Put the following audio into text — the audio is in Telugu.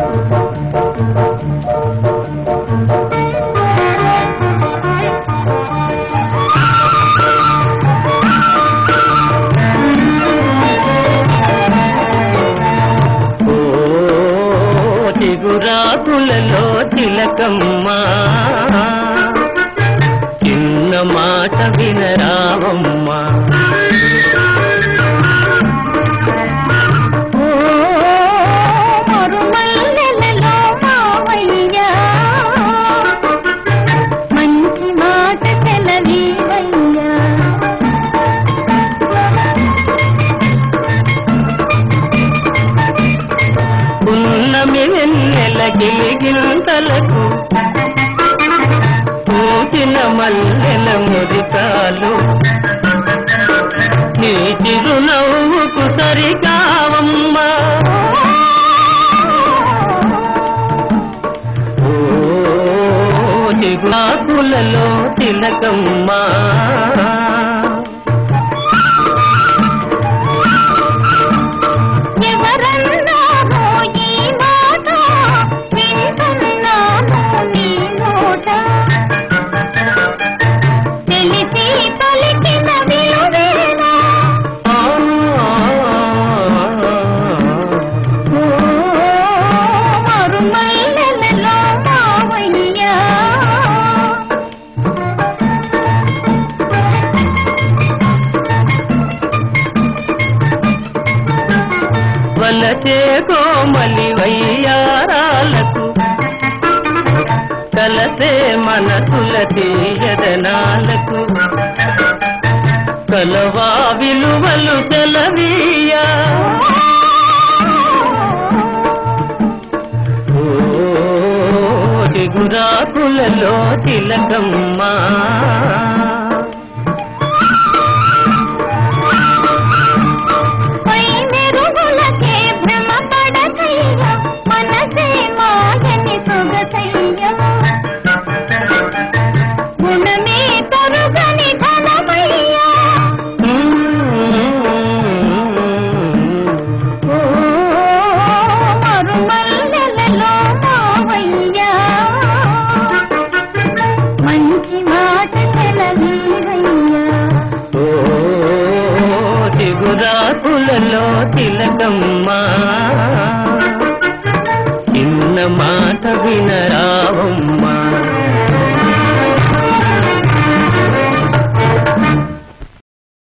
ఓ చిగురాకులలో తిలకమ్మా. చిన్న మాట వినరావమ్మా. వెన్నెల గిలిగింతలకు పూచిన మల్లెల మురికాలు నీ చిరునవ్వుకు సరికావమ్మా. ఓ చిగురాకులలో తిలకమ్మా. కలచే కోమలి వయ్యారాలకు కలసే మనసుల తీయదనాలకు కలవా విలువలు సెలవీయా ఓ దిగురాకులలో తిలకమ్మా. తిలకమ్మా.